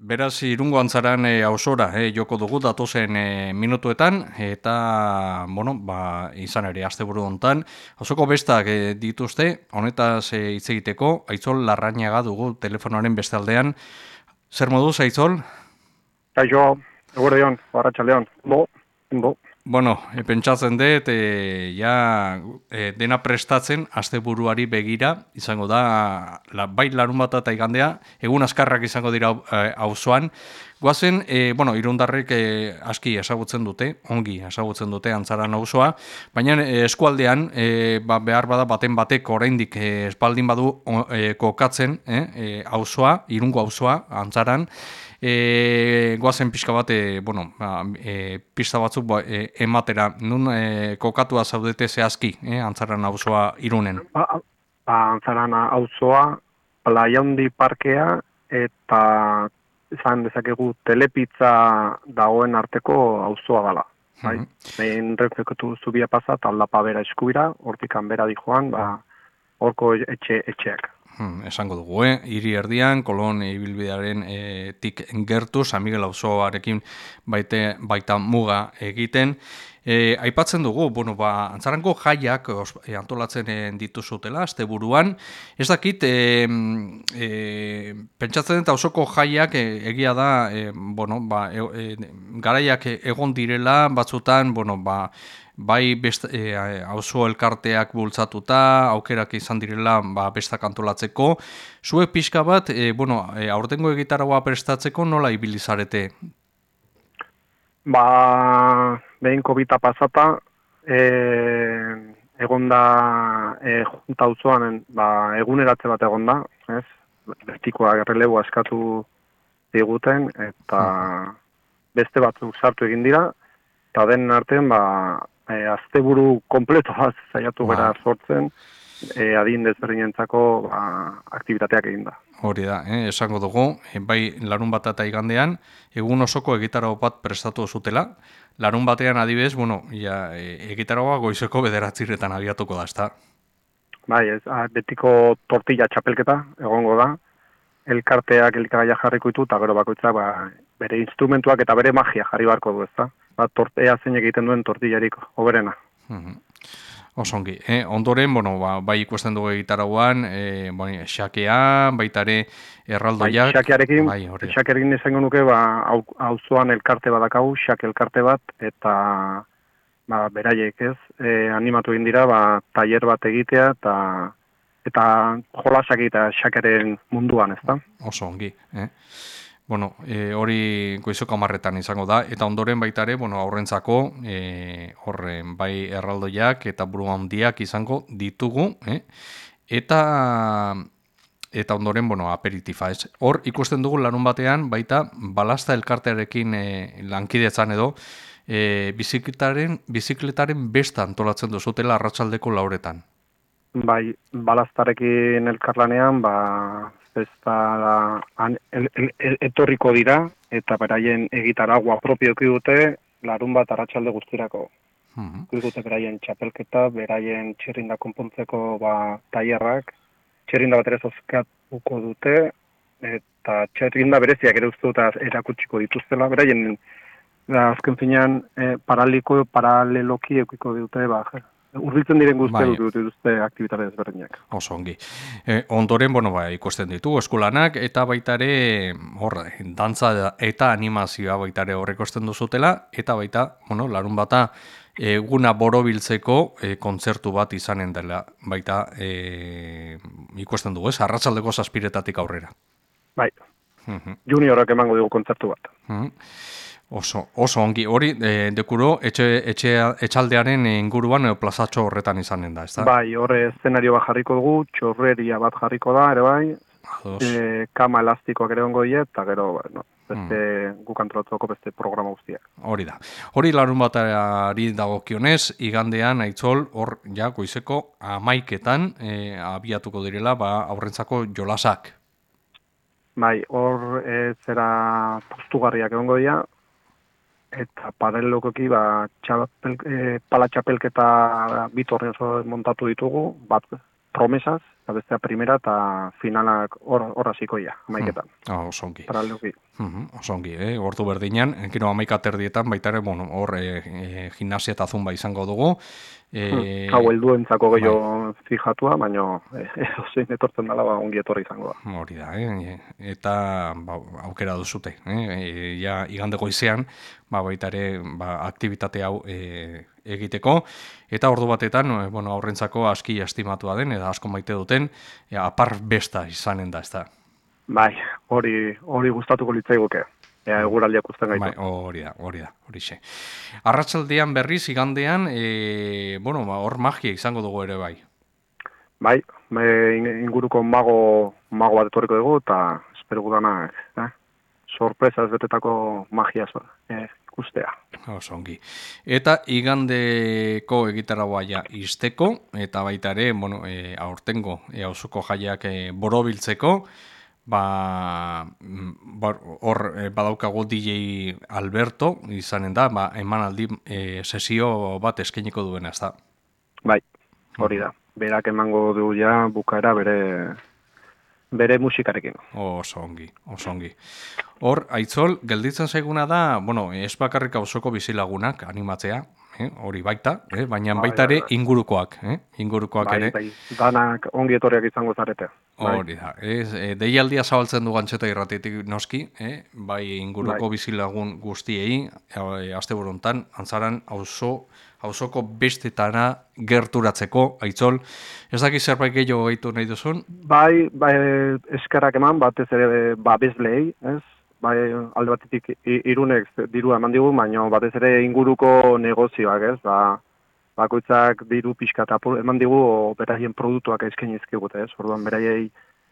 Beraz, irungo antzaran e, ausora e, joko dugu datozen e, minutuetan, eta, bueno, ba, izan ere, azte buru ontan, hausoko bestak e, dituzte, honetaz e, hitz egiteko, aitzol larrainaga dugu telefonoaren beste aldean. Zer moduz, aitzol? Aio, egure dion, barra txaldeon, bo, bo. Bueno, e, pentsatzen dut, e, ja, e, dena prestatzen, asteburuari begira, izango da, la, bai larun bat eta igandea, egun askarrak izango dira auzoan. Guazen, e, bueno, irundarrek e, aski esagutzen dute, ongi esagutzen dute antzaran auzoa, baina e, eskualdean, e, ba, behar bada baten batek oraindik e, espaldin badu e, kokatzen, e, auzoa, irungo auzoa, antzaran, E, goazen pixka bat, e, bueno, ba, e, pista batzuk ba, e, ematera, nun e, kokatua zaudete zehazki, e, antzaran auzoa irunen? Ba, ba, antzaran auzoa, Laiaundi parkea eta izan dezakegu telepitza dagoen arteko auzoa gala. Bai? Mm -hmm. zubia pasat, aldapa bera eskubira, hortik bera di joan, ba, horko etxe, etxeak. Hmm, esango dugu, eh? Iri erdian, kolon ibilbidearen e, tik gertu, San Miguel Auzoarekin baite, baita muga egiten. E, aipatzen dugu, bueno, ba, antzarango jaiak os, e, antolatzen dituzutela, azte buruan. Ez dakit, e, e, pentsatzen eta osoko jaiak e, egia da, e, bueno, ba, e, garaiak egon direla, batzutan, bueno, ba, bai best, e, auzo elkarteak bultzatuta, aukerak izan direla ba, bestak antolatzeko. Zue pixka bat, e, bueno, e, aurtengo egitaragoa prestatzeko nola ibilizarete? Ba, behin covid pasata, e, egon da e, junta auzoan, ba, eguneratze bat egon da, ez? Bertikoa gerrelegu askatu diguten, eta hmm. beste batzuk sartu egin dira, eta den artean, ba, e, asteburu kompleto bat zaiatu ba. gara sortzen, e, adin dezberdinentzako ba, aktivitateak egin da. Hori da, eh, esango dugu, e, bai larun bat eta igandean, egun osoko egitarago bat prestatu zutela, larun batean adibez, bueno, ja, e, egitaragoa goizeko bederatziretan abiatuko da, ezta? Bai, ez, betiko tortilla txapelketa egongo da, elkarteak elikagaia jarriko ditu, eta gero bakoitza ba, bere instrumentuak eta bere magia jarri barko du, ezta? Ba, tortea zein egiten duen tortillarik oberena. Mm Osongi, eh? ondoren, bueno, ba, bai ikusten dugu egitaragoan, eh, bueno, xakea, baita ere erraldoiak. Bai, xakearekin, bai, xakearekin izango nuke, ba, auzoan elkarte badakau, xake elkarte bat, eta ba, beraiek ez, e, animatu egin dira, ba, tailer bat egitea, eta eta jolasak eta xakeren munduan, ez da? Oso ongi, eh? Bueno, e, hori goizoko amarretan izango da, eta ondoren baita ere, bueno, aurrentzako, e, horren bai erraldoiak eta buru handiak izango ditugu, eh? eta eta ondoren, bueno, aperitifa, ez? Hor, ikusten dugu lanun batean, baita, balasta elkartearekin e, lankidetzan edo, e, bizikletaren, bizikletaren besta antolatzen duzutela arratsaldeko lauretan. Bai, balaztarekin elkarlanean, ba, festa etorriko dira, eta beraien egitaragua propioki dute, larun bat arratsalde guztirako. Mm dute beraien txapelketa, beraien txerrinda konpontzeko ba, taierrak, txerrinda bat ere zozkatuko dute, eta txerrinda bereziak ere uste dut erakutsiko dituztela, beraien da, azken finean e, paraliko, paraleloki eukiko dute, ba, urritzen diren guztia bai. dut dituzte aktibitate ezberdinak. Oso ongi. E, ondoren, bueno, bai, ikusten ditu eskulanak, eta baita ere, hor, dantza eta animazioa baita ere horrek duzutela, eta baita, bueno, larun bata, eguna borobiltzeko e, kontzertu bat izanen dela, baita e, ikusten dugu, ez, arratzaldeko zazpiretatik aurrera. Bai, uh juniorak emango dugu kontzertu bat. Uh Oso, oso ongi, hori e, dekuro etxe, etxe, etxaldearen inguruan e, plazatxo horretan izanen da, ez da? Bai, horre eszenario bat jarriko dugu, txorreria bat jarriko da, ere bai, e, kama elastikoak ere ongo eta gero, bueno, beste hmm. guk beste programa guztiak. Hori da. Hori larun batari dagokionez, igandean aitzol, hor, ja, goizeko amaiketan e, abiatuko direla, ba, aurrentzako jolasak. Bai, hor e, zera postugarriak egongo dira, eta paralelokoki ba txapel, e, pala txapelketa bitorri oso montatu ditugu bat promesas eta bestea primera eta finalak hor hor hasiko ja maiketan hmm. oh, sonki. paraleloki Mhm, oso ongi, eh? ordu berdinean, gero amaika terdietan, baita ere, bueno, hor e, e, gimnasia eta zumba izango dugu. E, Hau heldu entzako gehiago bai. fijatua, baina e, zein etortzen dela ba, ongi etorri izango da. Hori da, eh? eta ba, aukera duzute. Eh? Ja, igandeko izean, ba, baita ere, ba, aktivitate hau e, egiteko, eta ordu batetan, e, bueno, aurrentzako aski estimatua den, eta asko maite duten, e, apar besta izanen da, ez da. Bai, hori hori gustatuko litzaiguke. Ea eguraldiak usten gaitu. Bai, hori da, hori da, hori xe. Arratxaldean berriz, igandean, e, bueno, ba, hor magia izango dugu ere bai. Bai, me, inguruko mago, mago bat etorriko dugu, eta espero gudana, eh? sorpresa ez betetako magia eh, ikustea. Osongi. Eta igandeko egitarra ja izteko, eta baita ere, bueno, e, aurtengo, e, auzuko jaiak e, borobiltzeko, ba, mm, hor e, badaukago DJ Alberto izanen da, ba, emanaldi e, sesio bat eskainiko duena, ez da? Bai, hori da. Berak emango du ja bukaera bere bere musikarekin. Oso ongi, oso ongi. Hor, aitzol, gelditzen zaiguna da, bueno, ez bakarrik hausoko bizilagunak animatzea, eh, hori baita, eh, baina bai, baita ere bai, bai. ingurukoak, eh, ingurukoak ere. Bai, danak ongi etorriak izango zarete. Hori da, ez, e, deialdia zabaltzen du gantxeta irratetik noski, eh, bai inguruko bai. bizilagun guztiei, e, aste buruntan, antzaran, auzo, hausoko bestetara gerturatzeko, aitzol, ez daki zerbait gehiago gaitu nahi duzun? Bai, bai, eskerrak eman, batez ere, ba, bezlei, ez, bai alde batetik irunek dirua eman digu, baina batez ere inguruko negozioak, ez? Ba, bakoitzak diru pixka eta eman digu beraien produktuak eskaini izkigute, ez? Orduan beraiei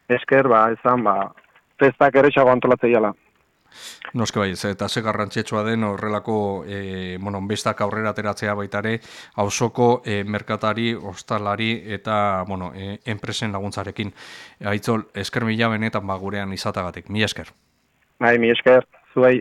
esker, ba, ezan, ba, festak ere xago antolatzei ala. Noske bai, eta ze garrantzetsua den horrelako e, bueno, bestak aurrera ateratzea baitare hausoko e, merkatari, ostalari eta bueno, e, enpresen laguntzarekin. Aitzol, esker mila benetan ba, gurean izatagatik. Mi esker. Bai, mi esker, zuei.